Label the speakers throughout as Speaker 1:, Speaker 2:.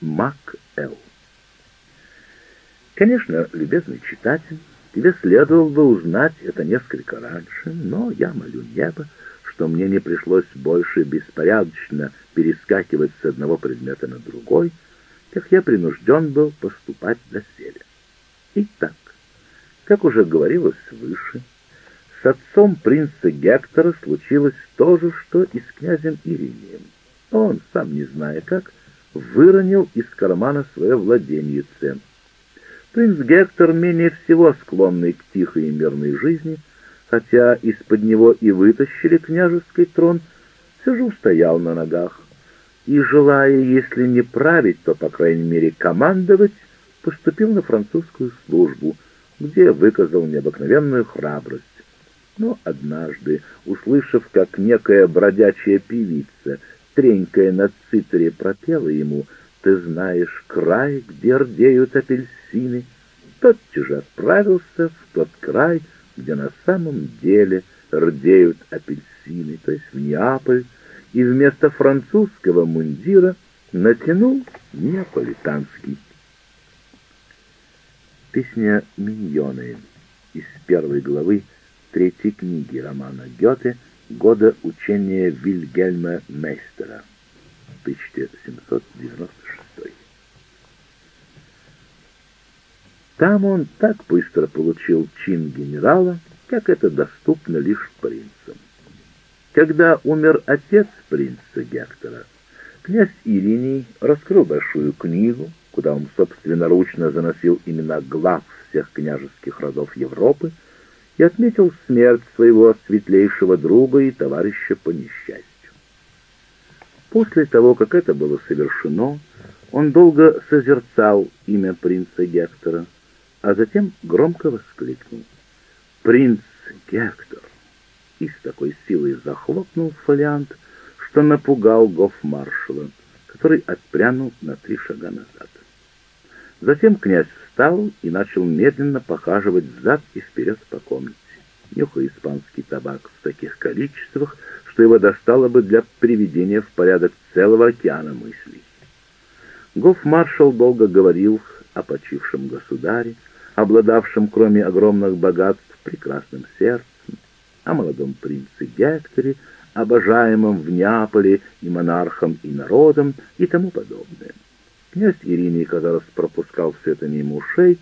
Speaker 1: Мак Эл. Конечно, любезный читатель, тебе следовало бы узнать это несколько раньше, но я молю небо, что мне не пришлось больше беспорядочно перескакивать с одного предмета на другой, как я принужден был поступать доселе. Итак, как уже говорилось выше, с отцом принца Гектора случилось то же, что и с князем Иринием. Он, сам не зная как, выронил из кармана свое владение цен. Принц Гектор, менее всего склонный к тихой и мирной жизни, хотя из-под него и вытащили княжеский трон, все же устоял на ногах и, желая, если не править, то, по крайней мере, командовать, поступил на французскую службу, где выказал необыкновенную храбрость. Но однажды, услышав, как некая бродячая певица, тренькая на цитере, пропела ему. «Ты знаешь край, где рдеют апельсины», тотчас же отправился в тот край, где на самом деле рдеют апельсины, то есть в Неаполь, и вместо французского мундира натянул неаполитанский. Песня «Миньоны» из первой главы третьей книги романа Гёте «Года учения Вильгельма Мейстера» 1796. Там он так быстро получил чин генерала, как это доступно лишь принцам. Когда умер отец принца Гектора, князь Ириний раскрыл большую книгу, куда он собственноручно заносил имена глав всех княжеских родов Европы, и отметил смерть своего светлейшего друга и товарища по несчастью. После того, как это было совершено, он долго созерцал имя принца Гектора, а затем громко воскликнул. «Принц Гектор!» и с такой силой захлопнул фолиант, что напугал гофмаршала, который отпрянул на три шага назад. Затем князь встал и начал медленно похаживать взад и вперед по комнате, нюхая испанский табак в таких количествах, что его достало бы для приведения в порядок целого океана мыслей. Гофмаршал долго говорил о почившем государе, обладавшем, кроме огромных богатств, прекрасным сердцем, о молодом принце Гекторе, обожаемом в Неаполе и монархом, и народом, и тому подобное. Князь Ириний, казалось, пропускал все это мимо ушей,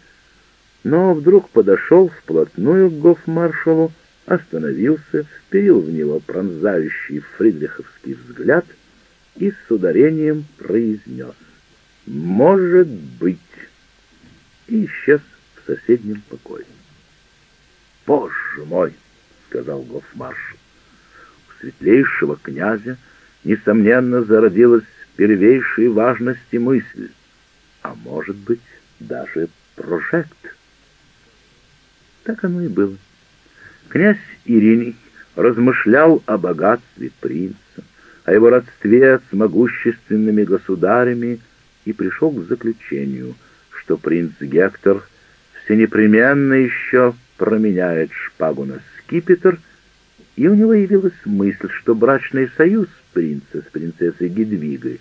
Speaker 1: но вдруг подошел вплотную к гофмаршалу, остановился, вперил в него пронзающий фридриховский взгляд и с ударением произнес «Может быть!» и исчез в соседнем покое. «Боже мой!» сказал гофмаршал. У светлейшего князя, несомненно, зародилась первейшей важности мысль, а может быть, даже прожект. Так оно и было. Князь Ириний размышлял о богатстве принца, о его родстве с могущественными государями и пришел к заключению, что принц Гектор все непременно еще променяет шпагу на скипетр, и у него явилась мысль, что брачный союз принца с принцессой Гедвигой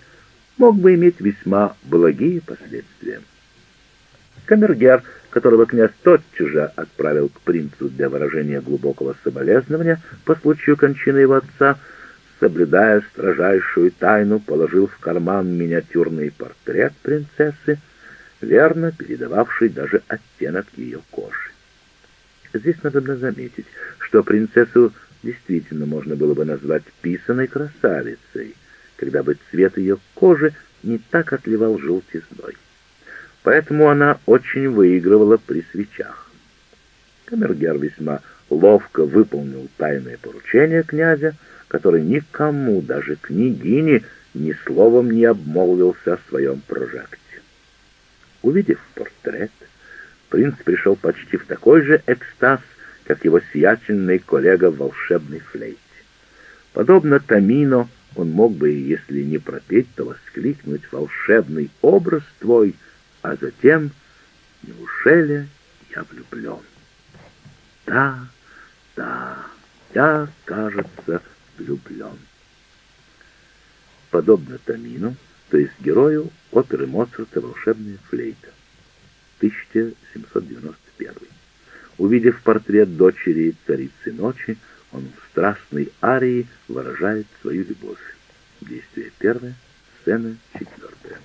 Speaker 1: мог бы иметь весьма благие последствия. Камергер, которого князь тотчас же отправил к принцу для выражения глубокого соболезнования по случаю кончины его отца, соблюдая строжайшую тайну, положил в карман миниатюрный портрет принцессы, верно передававший даже оттенок ее кожи. Здесь надо заметить, что принцессу действительно можно было бы назвать писаной красавицей, когда бы цвет ее кожи не так отливал желтизной. Поэтому она очень выигрывала при свечах. Камергер весьма ловко выполнил тайное поручение князя, который никому, даже княгине, ни словом не обмолвился о своем прожекте. Увидев портрет, принц пришел почти в такой же экстаз, как его сиятельный коллега в волшебной флейте. Подобно Тамино, он мог бы, если не пропеть, то воскликнуть «Волшебный образ твой», а затем «Неужели я влюблен?» «Да, да, я, кажется, влюблен». Подобно Тамину, то есть герою оперы Моцарта «Волшебная флейта» 1791. Увидев портрет дочери царицы ночи, он в страстной арии выражает свою любовь. Действие первое, сцена четвертая.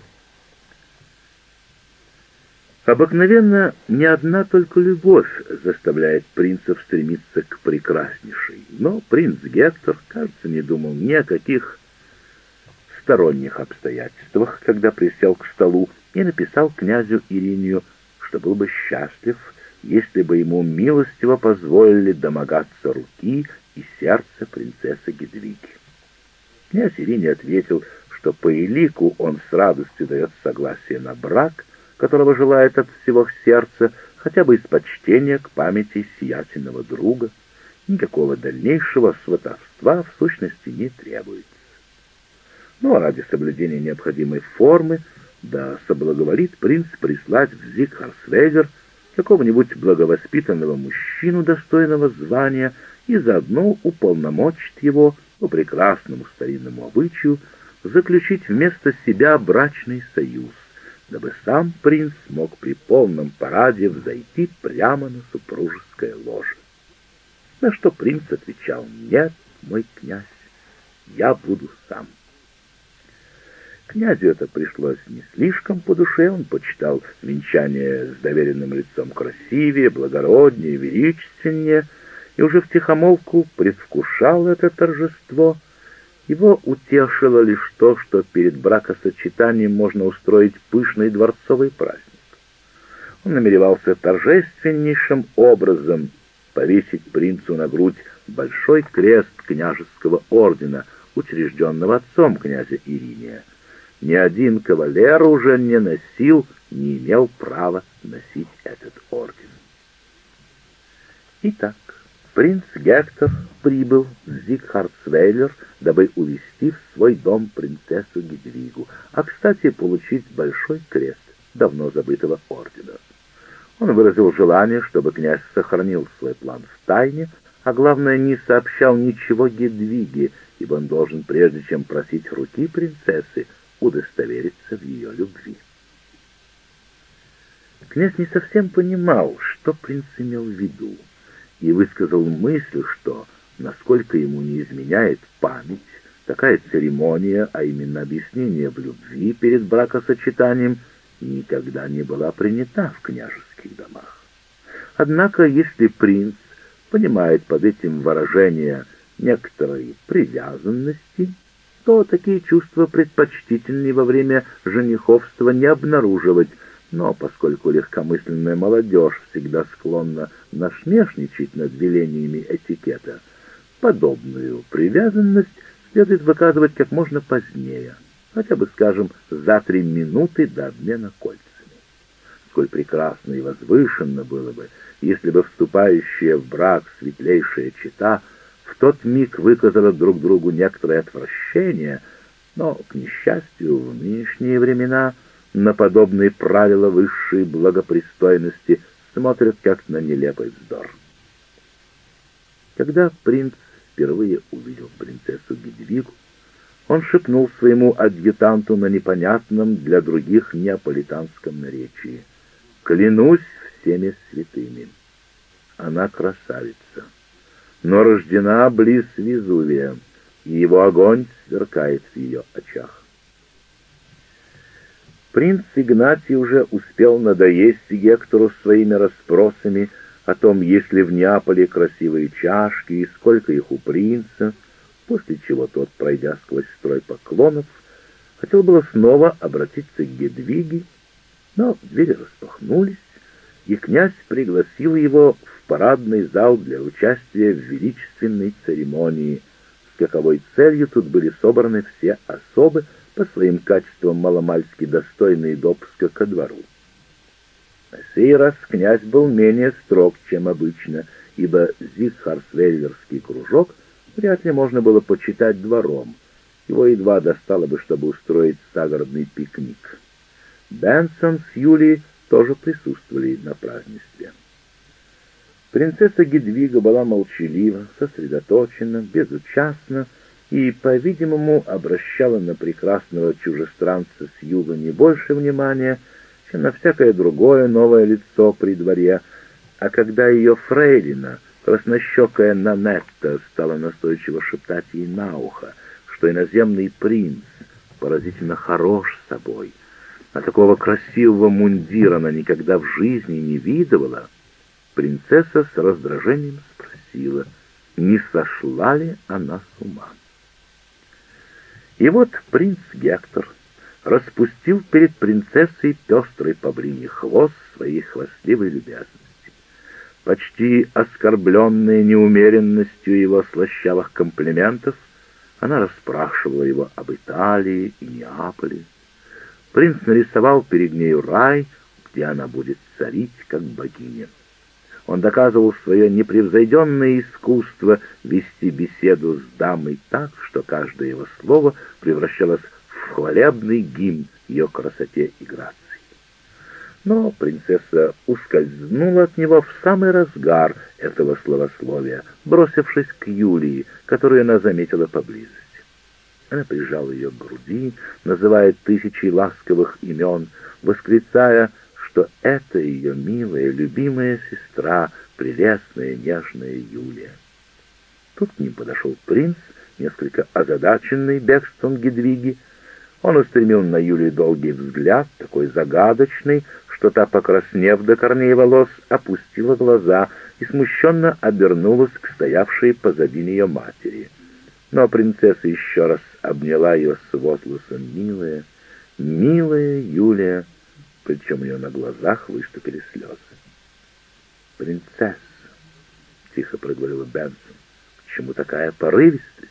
Speaker 1: Обыкновенно не одна только любовь заставляет принцев стремиться к прекраснейшей, но принц Гектор, кажется, не думал ни о каких сторонних обстоятельствах, когда присел к столу и написал князю Иринию, что был бы счастлив, если бы ему милостиво позволили домогаться руки и сердца принцессы Гедвиги. Князь Ириний ответил, что по элику он с радостью дает согласие на брак, которого желает от всего сердца, хотя бы из почтения к памяти сиятельного друга. Никакого дальнейшего сватовства в сущности не требуется. Ну а ради соблюдения необходимой формы, да соблаговолит принц прислать в Зигхарсвегер какого-нибудь благовоспитанного мужчину достойного звания и заодно уполномочит его по прекрасному старинному обычаю заключить вместо себя брачный союз, дабы сам принц мог при полном параде взойти прямо на супружеское ложе. На что принц отвечал «Нет, мой князь, я буду сам». Князю это пришлось не слишком по душе, он почитал венчание с доверенным лицом красивее, благороднее, величественнее, и уже втихомолку предвкушал это торжество — его утешило лишь то, что перед бракосочетанием можно устроить пышный дворцовый праздник. Он намеревался торжественнейшим образом повесить принцу на грудь большой крест княжеского ордена, учрежденного отцом князя Ириния. Ни один кавалер уже не носил, не имел права носить этот орден. Итак, принц Гектор прибыл в Зигхардсвейлер, дабы увезти в свой дом принцессу Гедвигу, а, кстати, получить большой крест давно забытого ордена. Он выразил желание, чтобы князь сохранил свой план в тайне, а главное, не сообщал ничего Гедвиге, ибо он должен, прежде чем просить руки принцессы, удостовериться в ее любви. Князь не совсем понимал, что принц имел в виду и высказал мысль, что, насколько ему не изменяет память, такая церемония, а именно объяснение в любви перед бракосочетанием, никогда не была принята в княжеских домах. Однако, если принц понимает под этим выражение некоторой привязанности, то такие чувства предпочтительнее во время жениховства не обнаруживать, но поскольку легкомысленная молодежь всегда склонна насмешничать над велениями этикета, подобную привязанность следует выказывать как можно позднее, хотя бы, скажем, за три минуты до обмена кольцами. Сколь прекрасно и возвышенно было бы, если бы вступающая в брак светлейшая чита в тот миг выказала друг другу некоторое отвращение, но, к несчастью, в нынешние времена — на подобные правила высшей благопристойности смотрят как на нелепый вздор. Когда принц впервые увидел принцессу Гедвигу, он шепнул своему адъютанту на непонятном для других неаполитанском наречии. «Клянусь всеми святыми! Она красавица, но рождена близ Везувия, и его огонь сверкает в ее очах. Принц Игнатий уже успел надоесть Гектору своими расспросами о том, есть ли в Неаполе красивые чашки и сколько их у принца, после чего тот, пройдя сквозь строй поклонов, хотел было снова обратиться к Гедвиге, но двери распахнулись, и князь пригласил его в парадный зал для участия в величественной церемонии, с каковой целью тут были собраны все особы, по своим качествам маломальски достойные допуска ко двору. На сей раз князь был менее строг, чем обычно, ибо Зигхарсвельверский кружок вряд ли можно было почитать двором. Его едва достало бы, чтобы устроить загородный пикник. Бенсон с Юлией тоже присутствовали на празднестве. Принцесса Гедвига была молчалива, сосредоточена, безучастна, и, по-видимому, обращала на прекрасного чужестранца с юга не больше внимания, чем на всякое другое новое лицо при дворе, а когда ее фрейлина, краснощекая Нанетта, стала настойчиво шептать ей на ухо, что иноземный принц поразительно хорош собой, а такого красивого мундира она никогда в жизни не видывала, принцесса с раздражением спросила, не сошла ли она с ума. И вот принц Гектор распустил перед принцессой пестрый павлиний хвост своей хвастливой любезности. Почти оскорбленная неумеренностью его слащавых комплиментов, она расспрашивала его об Италии и Неаполе. Принц нарисовал перед нею рай, где она будет царить, как богиня. Он доказывал свое непревзойденное искусство вести беседу с дамой так, что каждое его слово превращалось в хвалебный гимн ее красоте и грации. Но принцесса ускользнула от него в самый разгар этого словословия, бросившись к Юлии, которую она заметила поблизости. Она прижала ее к груди, называя тысячи ласковых имен, восклицая что это ее милая, любимая сестра, прелестная, нежная Юлия. Тут к ним подошел принц, несколько озадаченный бегством Гедвиги. Он устремил на Юлию долгий взгляд, такой загадочный, что та, покраснев до корней волос, опустила глаза и смущенно обернулась к стоявшей позади нее матери. Но принцесса еще раз обняла ее с возгласом «Милая, милая Юлия!» причем у нее на глазах выступили слезы. «Принцесса!» — тихо проговорила Бенсон. «Почему такая порывистость?»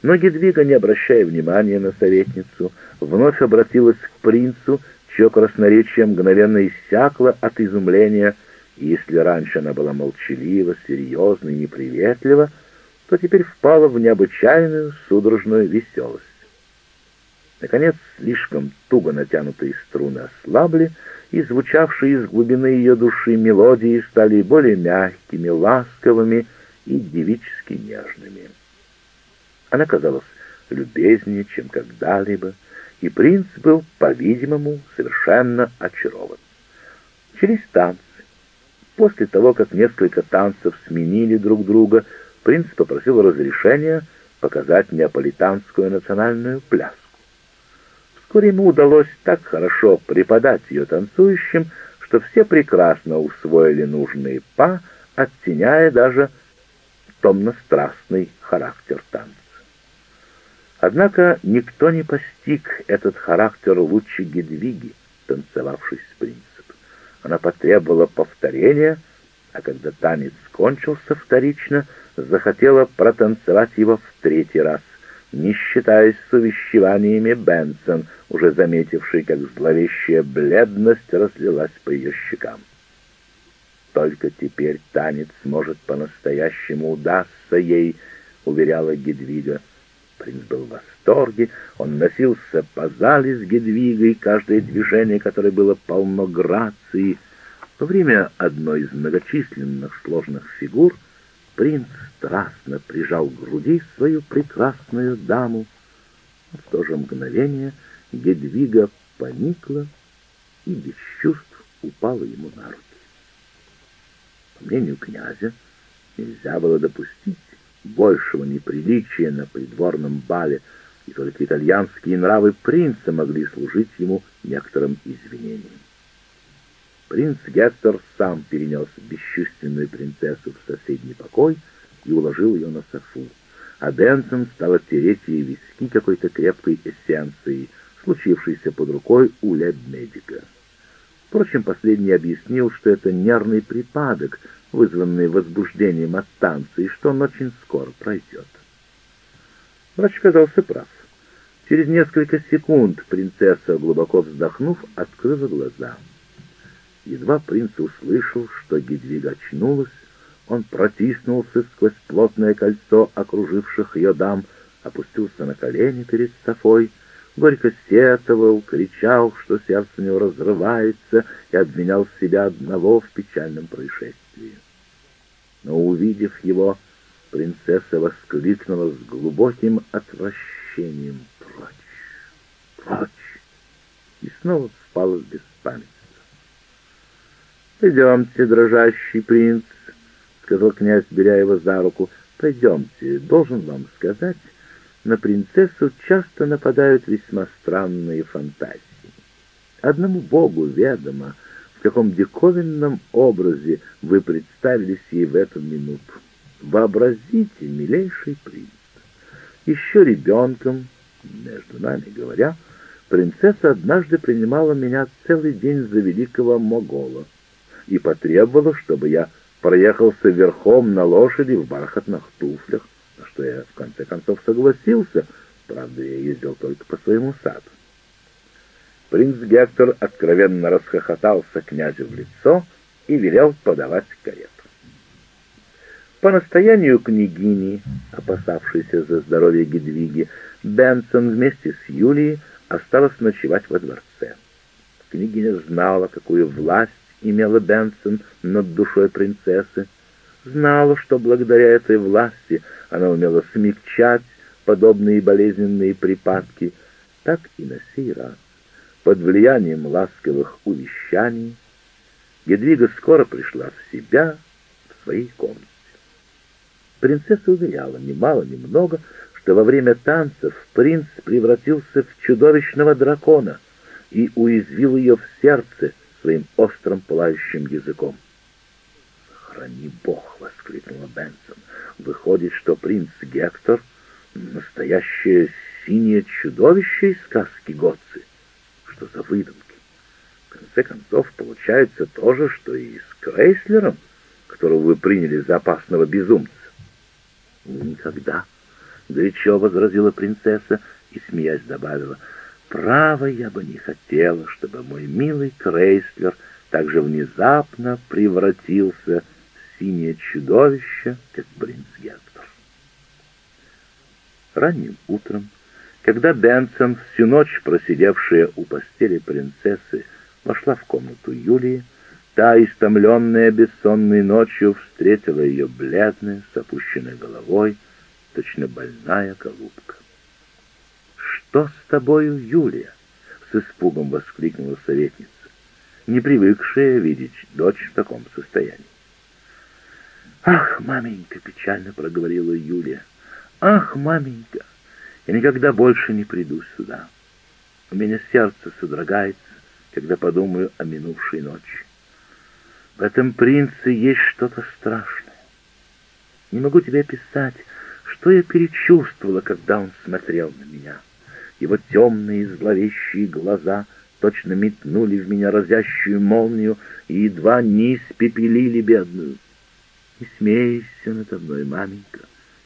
Speaker 1: Но Гедвига, не обращая внимания на советницу, вновь обратилась к принцу, чье красноречие мгновенно иссякло от изумления, и если раньше она была молчалива, серьезна и неприветлива, то теперь впала в необычайную судорожную веселость. Наконец, слишком туго натянутые струны ослабли, и звучавшие из глубины ее души мелодии стали более мягкими, ласковыми и девически нежными. Она казалась любезнее, чем когда-либо, и принц был, по-видимому, совершенно очарован. Через танцы. После того, как несколько танцев сменили друг друга, принц попросил разрешения показать неаполитанскую национальную пляску. Вскоре ему удалось так хорошо преподать ее танцующим, что все прекрасно усвоили нужные па, оттеняя даже томно-страстный характер танца. Однако никто не постиг этот характер лучше Гедвиги, танцевавшей с принцем. Она потребовала повторения, а когда танец кончился вторично, захотела протанцевать его в третий раз — не считаясь с увещеваниями Бенсон, уже заметивший, как зловещая бледность разлилась по ее щекам. «Только теперь танец может по-настоящему удастся ей», — уверяла Гедвига. Принц был в восторге, он носился по зале с Гедвигой, каждое движение которое было полно грации. Во время одной из многочисленных сложных фигур — Принц страстно прижал к груди свою прекрасную даму. В то же мгновение Гедвига поникла и без чувств упала ему на руки. По мнению князя, нельзя было допустить большего неприличия на придворном бале, и только итальянские нравы принца могли служить ему некоторым извинением. Принц Гектор сам перенес бесчувственную принцессу в соседний покой и уложил ее на софу, а Бенсон стал оттереть ей виски какой-то крепкой эссенцией, случившейся под рукой у леб-медика. Впрочем, последний объяснил, что это нервный припадок, вызванный возбуждением от танца, и что он очень скоро пройдет. Врач казался прав. Через несколько секунд принцесса, глубоко вздохнув, открыла глаза — Едва принц услышал, что Гедвига очнулась, он протиснулся сквозь плотное кольцо окруживших ее дам, опустился на колени перед Софой, горько сетовал, кричал, что сердце у него разрывается, и обвинял себя одного в печальном происшествии. Но, увидев его, принцесса воскликнула с глубоким отвращением. «Прочь! Прочь!» И снова впала в беспамятство. «Пойдемте, дрожащий принц», — сказал князь, беря его за руку. «Пойдемте, должен вам сказать, на принцессу часто нападают весьма странные фантазии. Одному богу ведомо, в каком диковинном образе вы представились ей в эту минуту. Вообразите, милейший принц, еще ребенком, между нами говоря, принцесса однажды принимала меня целый день за великого могола и потребовала, чтобы я проехался верхом на лошади в бархатных туфлях, на что я в конце концов согласился, правда, я ездил только по своему саду. Принц Гектор откровенно расхохотался князю в лицо и велел подавать карету. По настоянию княгини, опасавшейся за здоровье Гедвиги, Бенсон вместе с Юлией осталась ночевать во дворце. Княгиня знала, какую власть имела Бенсон над душой принцессы, знала, что благодаря этой власти она умела смягчать подобные болезненные припадки, так и на сей раз. Под влиянием ласковых увещаний Гедвига скоро пришла в себя в своей комнате. Принцесса уверяла немало, немного, что во время танцев принц превратился в чудовищного дракона и уязвил ее в сердце своим острым пылающим языком. «Храни Бог!» — воскликнула Бенсон. «Выходит, что принц Гектор — настоящее синее чудовище из сказки Готцы. Что за выдумки? В конце концов, получается то же, что и с Крейслером, которого вы приняли за опасного безумца. «Никогда!» — горячо возразила принцесса и, смеясь, добавила, «Право я бы не хотела, чтобы мой милый Крейслер так же внезапно превратился в синее чудовище, как принц Гектор». Ранним утром, когда Бенсон, всю ночь просидевшая у постели принцессы, вошла в комнату Юлии, Та, истомленная бессонной ночью, встретила ее бледная, с опущенной головой, точно больная голубка. «Что с тобою, Юлия?» — с испугом воскликнула советница, не привыкшая видеть дочь в таком состоянии. «Ах, маменька!» — печально проговорила Юлия. «Ах, маменька! Я никогда больше не приду сюда. У меня сердце содрогается, когда подумаю о минувшей ночи. В этом принце есть что-то страшное. Не могу тебе писать, что я перечувствовала, когда он смотрел на меня. Его темные зловещие глаза точно метнули в меня разящую молнию и едва не испепелили бедную. Не смейся надо мной, маменька.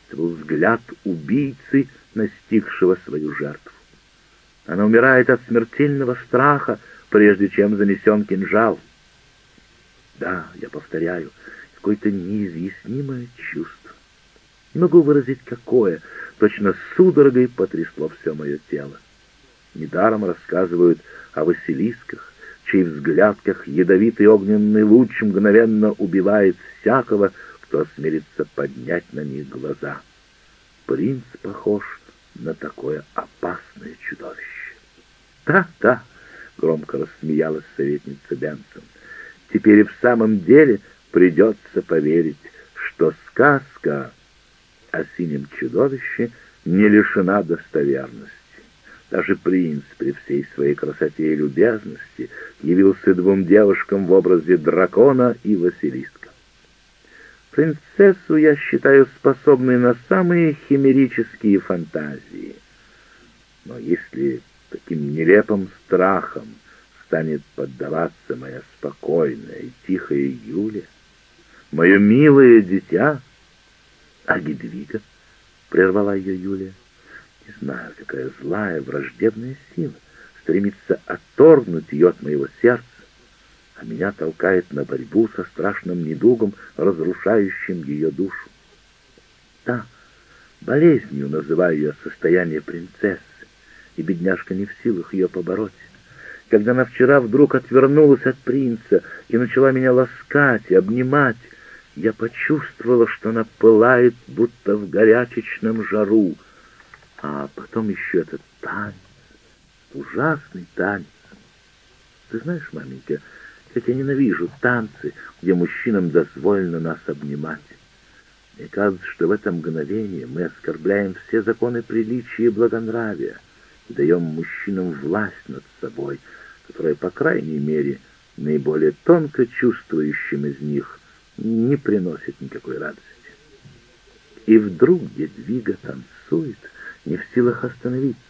Speaker 1: Это был взгляд убийцы, настигшего свою жертву. Она умирает от смертельного страха, прежде чем занесен кинжал. Да, я повторяю, какое-то неизъяснимое чувство. Не могу выразить, какое, точно судорогой потрясло все мое тело. Недаром рассказывают о Василисках, чей взгляд, как ядовитый огненный луч, мгновенно убивает всякого, кто осмелится поднять на них глаза. Принц похож на такое опасное чудовище. «Да, да», — громко рассмеялась советница Бенсон, — Теперь и в самом деле придется поверить, что сказка о синем чудовище не лишена достоверности. Даже принц при всей своей красоте и любезности явился двум девушкам в образе дракона и Василиска. Принцессу я считаю способной на самые химерические фантазии. Но если таким нелепым страхом станет поддаваться моя спокойная и тихая Юля, мое милое дитя. А Гедвига, — прервала ее Юлия, — не знаю, какая злая, враждебная сила стремится отторгнуть ее от моего сердца, а меня толкает на борьбу со страшным недугом, разрушающим ее душу. Да, болезнью называю ее состояние принцессы, и бедняжка не в силах ее побороть когда она вчера вдруг отвернулась от принца и начала меня ласкать и обнимать, я почувствовала, что она пылает, будто в горячечном жару. А потом еще этот танец, ужасный танец. Ты знаешь, маменька, как я ненавижу танцы, где мужчинам дозволено нас обнимать. Мне кажется, что в это мгновение мы оскорбляем все законы приличия и благонравия и даем мужчинам власть над собой, которая, по крайней мере, наиболее тонко чувствующим из них не приносит никакой радости. И вдруг Едвига танцует, не в силах остановиться.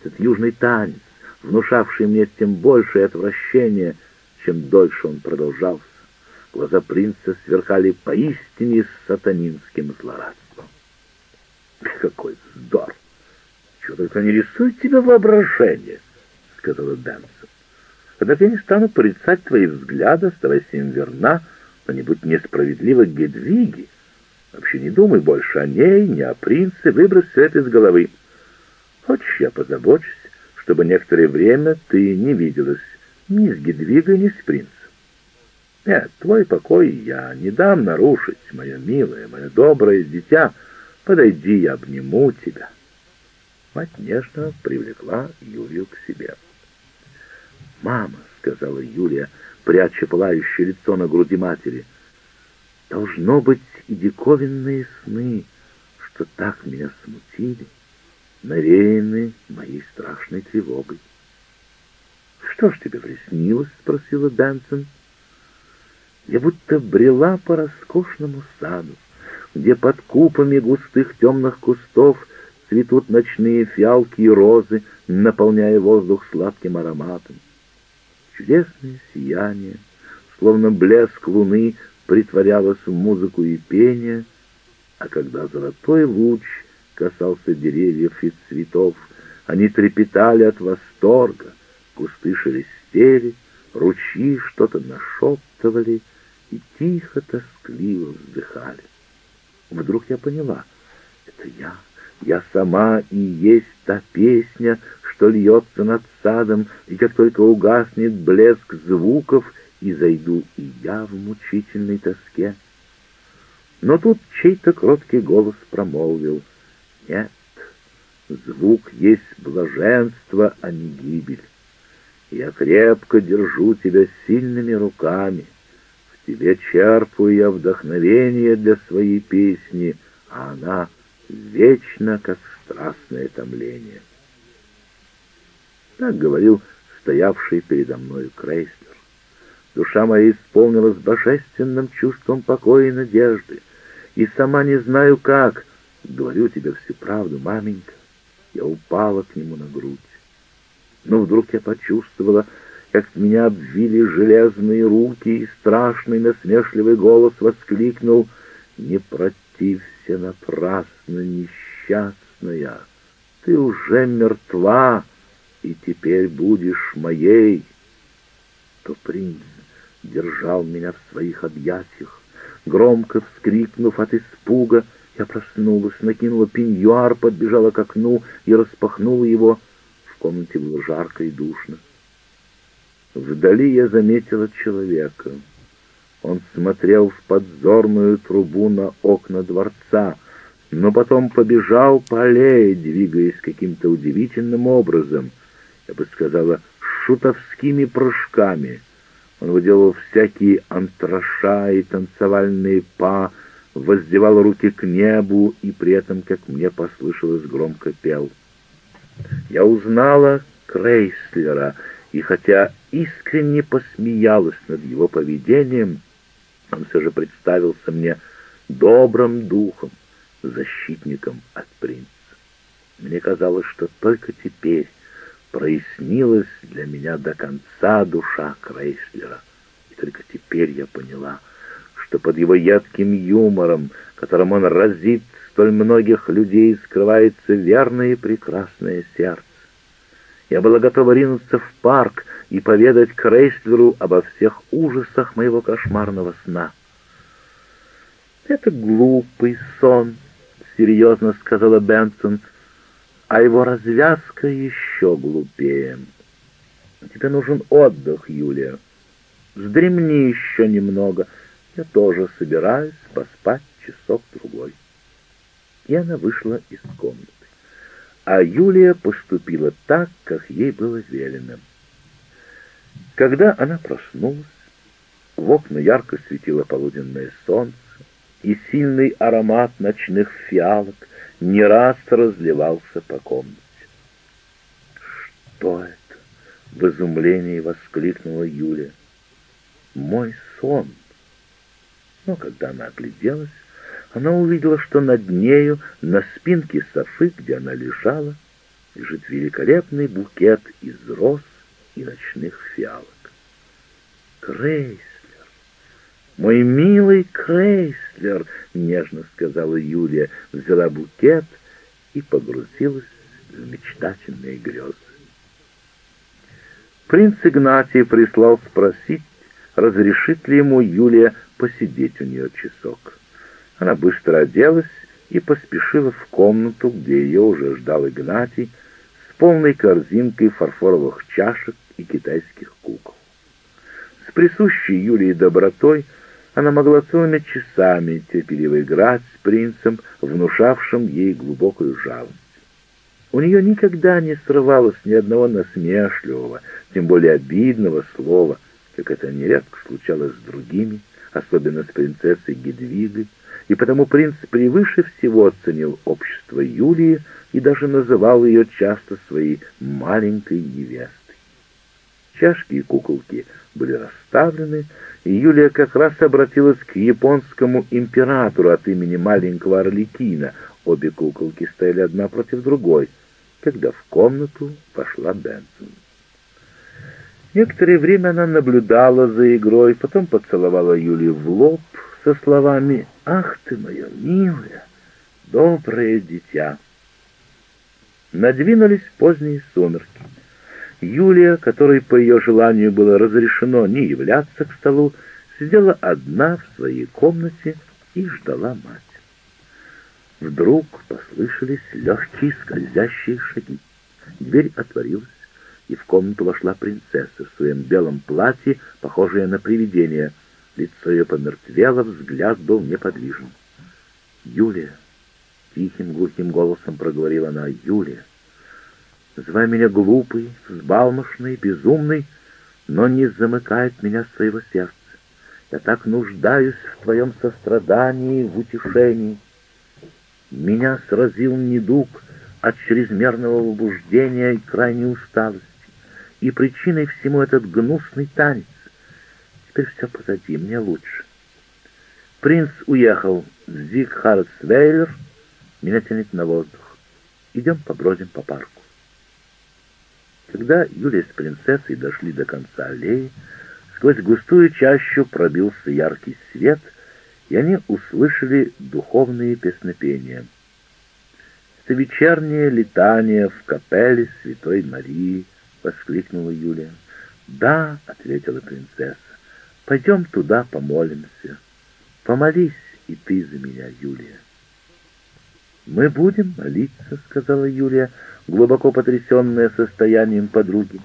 Speaker 1: Этот южный танец, внушавший мне тем большее отвращение, чем дольше он продолжался. Глаза принца сверкали поистине сатанинским злорадством. «Какой вздор! Чего только не рисует тебе воображение!» — сказала Дэнсон. «Однако я не стану порицать твои взгляды, оставайся им верна, но не будь несправедлива к Гедвиге. Вообще не думай больше о ней, ни о принце, выбрось все это из головы. Хочешь, я позабочусь, чтобы некоторое время ты не виделась ни с Гедвигой, ни с принцем. Нет, твой покой я не дам нарушить, мое милое, мое доброе дитя. Подойди, я обниму тебя. Мать нежно привлекла Юлию к себе. «Мама», — сказала Юлия, пряча пылающее лицо на груди матери, — «должно быть и диковинные сны, что так меня смутили» навеяны моей страшной тревогой. «Что ж тебе приснилось?» — спросила Бенсон. «Я будто брела по роскошному саду, где под купами густых темных кустов цветут ночные фиалки и розы, наполняя воздух сладким ароматом. Чудесное сияние, словно блеск луны, притворялось в музыку и пение, а когда золотой луч — касался деревьев и цветов. Они трепетали от восторга, кусты шелестели, ручьи что-то нашептывали и тихо, тоскливо вздыхали. Вдруг я поняла, это я, я сама и есть та песня, что льется над садом, и как только угаснет блеск звуков, и зайду и я в мучительной тоске. Но тут чей-то кроткий голос промолвил — нет, звук есть блаженство, а не гибель. Я крепко держу тебя сильными руками. В тебе черпаю я вдохновение для своей песни, а она вечно, как страстное томление. Так говорил стоявший передо мною Крейслер. Душа моя исполнилась божественным чувством покоя и надежды, и сама не знаю как, Говорю тебе всю правду, маменька. Я упала к нему на грудь. Но вдруг я почувствовала, как меня обвили железные руки, и страшный насмешливый голос воскликнул «Не протився напрасно, несчастная! Ты уже мертва, и теперь будешь моей!» То принц держал меня в своих объятиях, громко вскрикнув от испуга, я проснулась, накинула пеньюар, подбежала к окну и распахнула его. В комнате было жарко и душно. Вдали я заметила человека. Он смотрел в подзорную трубу на окна дворца, но потом побежал по аллее, двигаясь каким-то удивительным образом, я бы сказала, шутовскими прыжками. Он выделал всякие антраша и танцевальные па, воздевал руки к небу и при этом, как мне послышалось, громко пел. Я узнала Крейслера, и хотя искренне посмеялась над его поведением, он все же представился мне добрым духом, защитником от принца. Мне казалось, что только теперь прояснилась для меня до конца душа Крейслера, и только теперь я поняла — что под его едким юмором, которым он разит столь многих людей, скрывается верное и прекрасное сердце. Я была готова ринуться в парк и поведать Крейслеру обо всех ужасах моего кошмарного сна. «Это глупый сон», — серьезно сказала Бенсон, — «а его развязка еще глупее. Тебе нужен отдых, Юлия. Вздремни еще немного, Я тоже собираюсь поспать часок-другой. И она вышла из комнаты. А Юлия поступила так, как ей было велено. Когда она проснулась, в окна ярко светило полуденное солнце, и сильный аромат ночных фиалок не раз разливался по комнате. «Что это?» — в изумлении воскликнула Юля. «Мой сон!» Но когда она огляделась, она увидела, что над нею, на спинке софы, где она лежала, лежит великолепный букет из роз и ночных фиалок. «Крейслер! Мой милый Крейслер!» — нежно сказала Юлия, взяла букет и погрузилась в мечтательные грезы. Принц Игнатий прислал спросить, разрешит ли ему Юлия посидеть у нее часок. Она быстро оделась и поспешила в комнату, где ее уже ждал Игнатий, с полной корзинкой фарфоровых чашек и китайских кукол. С присущей Юлии добротой она могла целыми часами терпеливо играть с принцем, внушавшим ей глубокую жалость. У нее никогда не срывалось ни одного насмешливого, тем более обидного слова, как это нередко случалось с другими, особенно с принцессой Гедвигой, и потому принц превыше всего ценил общество Юлии и даже называл ее часто своей маленькой невестой. Чашки и куколки были расставлены, Юлия как раз обратилась к японскому императору от имени маленького Орликина. Обе куколки стояли одна против другой, когда в комнату вошла Бенсон. Некоторое время она наблюдала за игрой, потом поцеловала Юлию в лоб со словами «Ах ты, моя милая, доброе дитя!» Надвинулись поздние сумерки. Юлия, которой по ее желанию было разрешено не являться к столу, сидела одна в своей комнате и ждала мать. Вдруг послышались легкие скользящие шаги. Дверь отворилась, и в комнату вошла принцесса в своем белом платье, похожее на привидение. Лицо ее помертвело, взгляд был неподвижен. «Юлия!» — тихим глухим голосом проговорила она. «Юлия!» Называй меня глупый, взбалмошный, безумный, но не замыкает меня своего сердца. Я так нуждаюсь в твоем сострадании, в утешении. Меня сразил недуг от чрезмерного возбуждения и крайней усталости, и причиной всему этот гнусный танец. Теперь все позади, мне лучше. Принц уехал в Зигхардсвейлер, меня тянет на воздух. Идем побродим по парку. Когда Юлия с принцессой дошли до конца аллеи, сквозь густую чащу пробился яркий свет, и они услышали духовные песнопения. «Это вечернее летание в капелле Святой Марии!» — воскликнула Юлия. «Да», — ответила принцесса, — «пойдем туда помолимся. Помолись и ты за меня, Юлия». «Мы будем молиться», — сказала Юлия, — глубоко потрясенная состоянием подруги.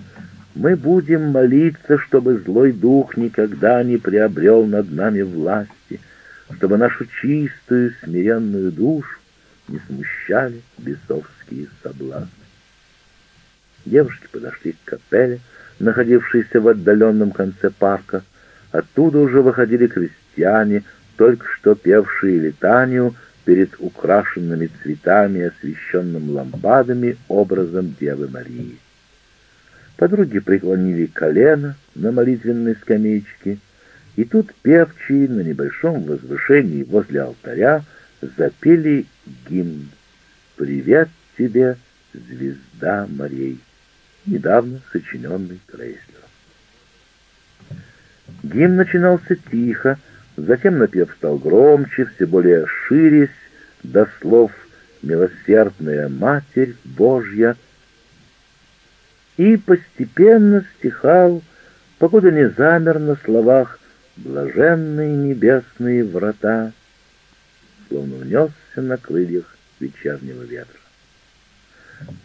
Speaker 1: Мы будем молиться, чтобы злой дух никогда не приобрел над нами власти, чтобы нашу чистую, смиренную душу не смущали бесовские соблазны. Девушки подошли к капелле, находившейся в отдаленном конце парка. Оттуда уже выходили крестьяне, только что певшие летанию перед украшенными цветами, освещенным лампадами образом Девы Марии. Подруги преклонили колено на молитвенной скамеечке, и тут певчие на небольшом возвышении возле алтаря запели гимн «Привет тебе, звезда морей», недавно сочиненный Крейслером. Гимн начинался тихо, Затем напев стал громче, все более ширясь до слов «Милосердная Матерь Божья» и постепенно стихал, покуда не замер на словах «Блаженные небесные врата», словно унесся на крыльях вечернего ветра.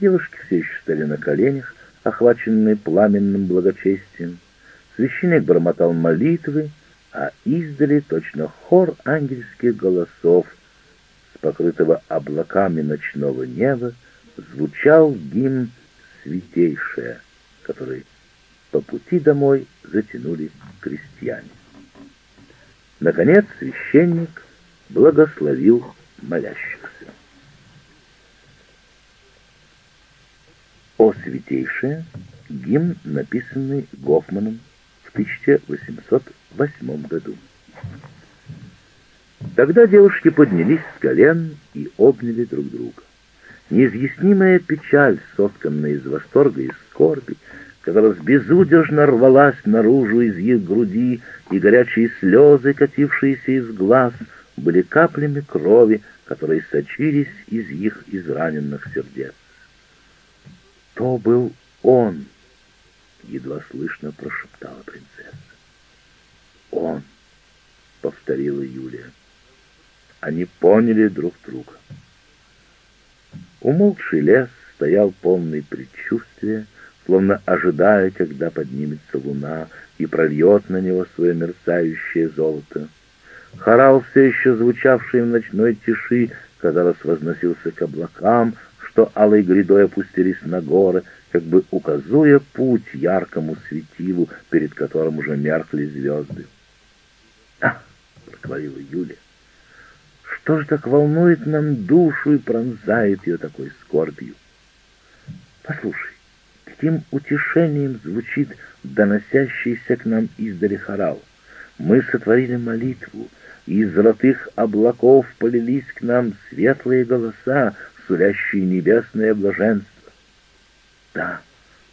Speaker 1: Девушки все еще стояли на коленях, охваченные пламенным благочестием. Священник бормотал молитвы, а издали точно хор ангельских голосов с покрытого облаками ночного неба звучал гимн «Святейшая», который по пути домой затянули крестьяне. Наконец священник благословил молящихся. «О святейшая» — гимн, написанный Гофманом в 1808 году. Тогда девушки поднялись с колен и обняли друг друга. Неизъяснимая печаль, сотканная из восторга и скорби, казалось, безудержно рвалась наружу из их груди, и горячие слезы, катившиеся из глаз, были каплями крови, которые сочились из их израненных сердец. То был он, едва слышно прошептала принцесса. Он, повторила Юлия. Они поняли друг друга. Умолкший лес стоял полный предчувствия, словно ожидая, когда поднимется луна и прольет на него свое мерцающее золото. Хорал, все еще звучавший в ночной тиши, казалось, возносился к облакам, что алой грядой опустились на горы, как бы указуя путь яркому светилу, перед которым уже меркли звезды. «А!» — проговорила Юля. «Что же так волнует нам душу и пронзает ее такой скорбью? Послушай, каким утешением звучит доносящийся к нам издали хорал. Мы сотворили молитву, и из золотых облаков полились к нам светлые голоса, сулящие небесное блаженство. «Да,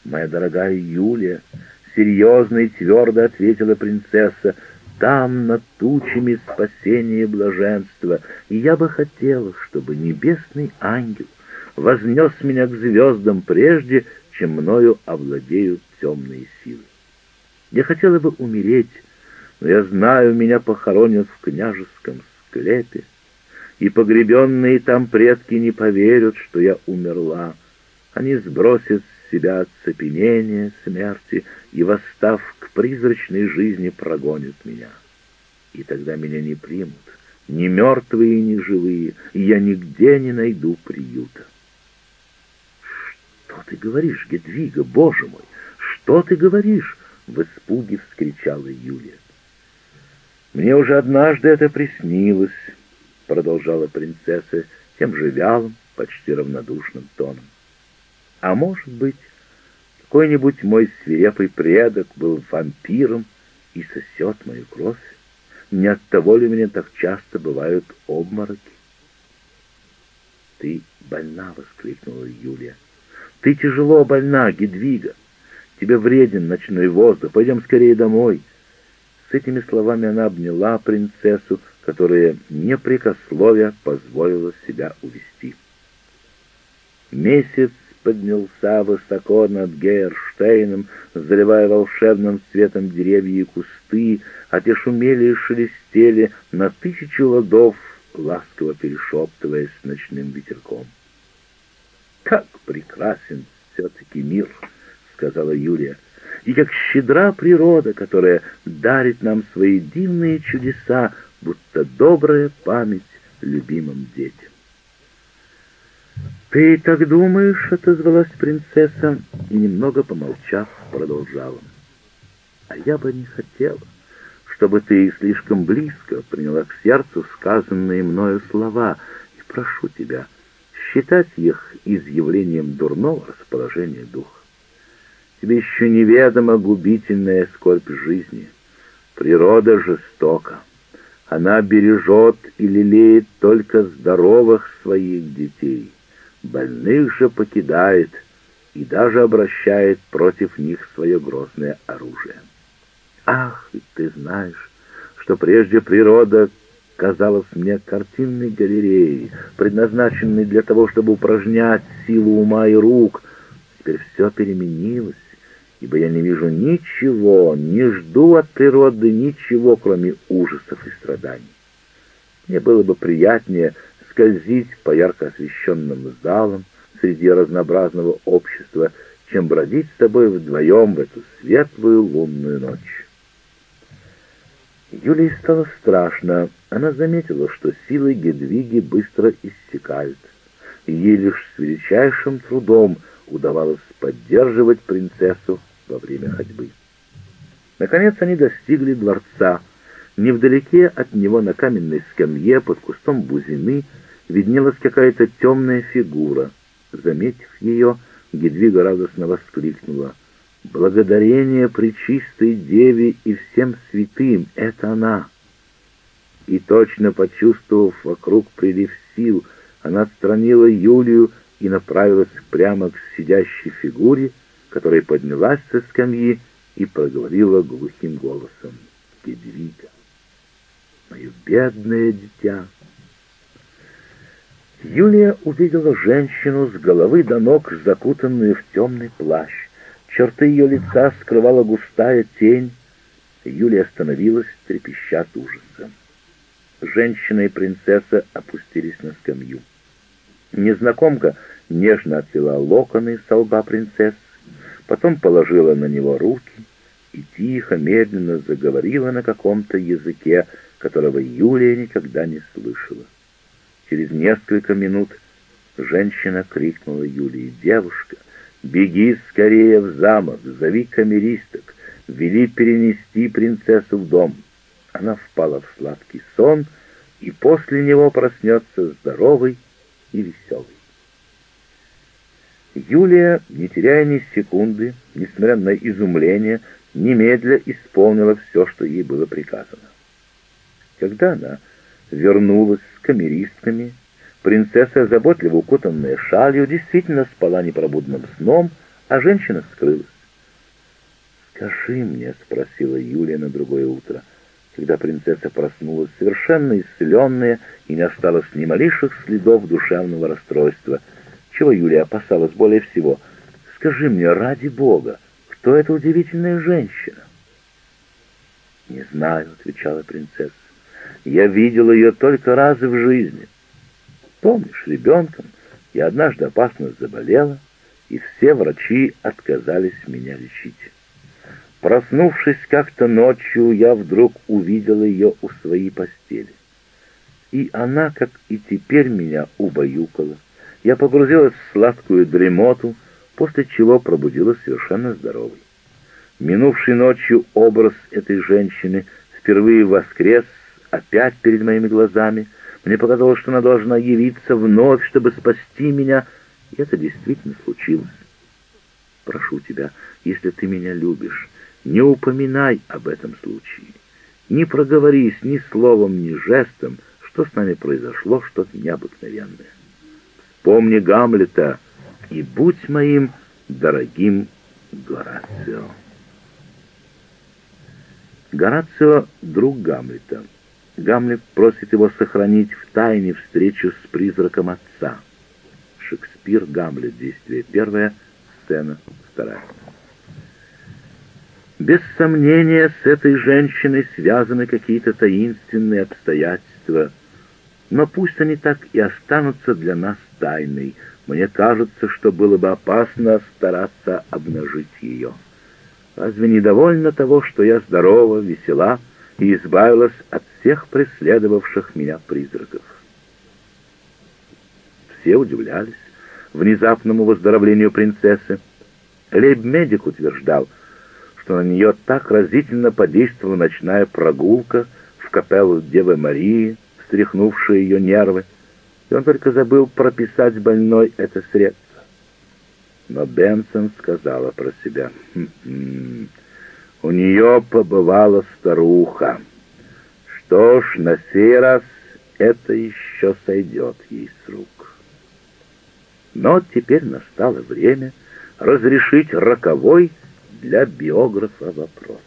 Speaker 1: моя дорогая Юлия», — серьезно и твердо ответила принцесса, — «там над тучами спасение и блаженство, и я бы хотела, чтобы небесный ангел вознес меня к звездам прежде, чем мною овладеют темные силы. Я хотела бы умереть, но я знаю, меня похоронят в княжеском склепе, и погребенные там предки не поверят, что я умерла. Они сбросят себя оцепенение смерти и, восстав к призрачной жизни, прогонят меня. И тогда меня не примут, ни мертвые, ни живые, и я нигде не найду приюта. «Что ты говоришь, Гедвига, боже мой? Что ты говоришь?» — в испуге вскричала Юлия. «Мне уже однажды это приснилось», — продолжала принцесса тем же вялым, почти равнодушным тоном. А может быть, какой-нибудь мой свирепый предок был вампиром и сосет мою кровь? Не от того ли мне так часто бывают обмороки? «Ты больна!» — воскликнула Юлия. «Ты тяжело больна, Гедвига! Тебе вреден ночной воздух, пойдем скорее домой!» С этими словами она обняла принцессу, которая непрекословия позволила себя увести. Месяц поднялся высоко над Гейерштейном, заливая волшебным цветом деревья и кусты, а те шумели и шелестели на тысячу ладов, ласково перешептываясь ночным ветерком. «Как прекрасен все-таки мир!» — сказала Юлия. «И как щедра природа, которая дарит нам свои дивные чудеса, будто добрая память любимым детям». «Ты так думаешь?» — отозвалась принцесса и, немного помолчав, продолжала. «А я бы не хотела, чтобы ты слишком близко приняла к сердцу сказанные мною слова, и прошу тебя считать их изъявлением дурного расположения духа. Тебе еще неведома губительная скорбь жизни. Природа жестока. Она бережет и лелеет только здоровых своих детей» больных же покидает и даже обращает против них свое грозное оружие. Ах, ведь ты знаешь, что прежде природа казалась мне картинной галереей, предназначенной для того, чтобы упражнять силу ума и рук. Теперь все переменилось, ибо я не вижу ничего, не жду от природы ничего, кроме ужасов и страданий. Мне было бы приятнее скользить по ярко освещенным залам среди разнообразного общества, чем бродить с тобой вдвоем в эту светлую лунную ночь. Юлии стало страшно. Она заметила, что силы Гедвиги быстро иссякают. Ей лишь с величайшим трудом удавалось поддерживать принцессу во время ходьбы. Наконец они достигли дворца. Невдалеке от него на каменной скамье под кустом бузины виднелась какая-то темная фигура. Заметив ее, Гедвига радостно воскликнула. «Благодарение Пречистой Деве и всем святым — это она!» И точно почувствовав вокруг прилив сил, она отстранила Юлию и направилась прямо к сидящей фигуре, которая поднялась со скамьи и проговорила глухим голосом «Гедвига, мое бедное дитя!» Юлия увидела женщину с головы до ног, закутанную в темный плащ. Черты ее лица скрывала густая тень. Юлия остановилась, трепеща от ужаса. Женщина и принцесса опустились на скамью. Незнакомка нежно отвела локоны с лба принцессы, потом положила на него руки и тихо, медленно заговорила на каком-то языке, которого Юлия никогда не слышала. Через несколько минут женщина крикнула Юлии, «Девушка, беги скорее в замок, зови камеристок, вели перенести принцессу в дом». Она впала в сладкий сон, и после него проснется здоровый и веселый. Юлия, не теряя ни секунды, несмотря на изумление, немедля исполнила все, что ей было приказано. Когда она вернулась камеристками, принцесса, заботливо укутанная шалью, действительно спала непробудным сном, а женщина скрылась. «Скажи мне», — спросила Юлия на другое утро, когда принцесса проснулась, совершенно исцеленная и не осталось ни малейших следов душевного расстройства, чего Юлия опасалась более всего. «Скажи мне, ради Бога, кто эта удивительная женщина?» «Не знаю», — отвечала принцесса. Я видел ее только раз в жизни. Помнишь, ребенком я однажды опасно заболела, и все врачи отказались меня лечить. Проснувшись как-то ночью, я вдруг увидела ее у своей постели. И она, как и теперь, меня убаюкала. Я погрузилась в сладкую дремоту, после чего пробудилась совершенно здоровой. Минувшей ночью образ этой женщины впервые воскрес опять перед моими глазами. Мне показалось, что она должна явиться вновь, чтобы спасти меня, и это действительно случилось. Прошу тебя, если ты меня любишь, не упоминай об этом случае. Не проговорись ни словом, ни жестом, что с нами произошло что-то необыкновенное. Вспомни Гамлета и будь моим дорогим Горацио. Горацио — друг Гамлета. Гамлет просит его сохранить в тайне встречу с призраком отца. Шекспир, Гамлет, действие первое, сцена вторая. Без сомнения, с этой женщиной связаны какие-то таинственные обстоятельства, но пусть они так и останутся для нас тайной. Мне кажется, что было бы опасно стараться обнажить ее. Разве недовольно того, что я здорова, весела, и избавилась от всех преследовавших меня призраков. Все удивлялись внезапному выздоровлению принцессы. Лейб-медик утверждал, что на нее так разительно подействовала ночная прогулка в капеллу Девы Марии, встряхнувшая ее нервы, и он только забыл прописать больной это средство. Но Бенсон сказала про себя, «Хм -хм, у нее побывала старуха. Что ж, на сей раз это еще сойдет ей с рук. Но теперь настало время разрешить роковой для биографа вопрос.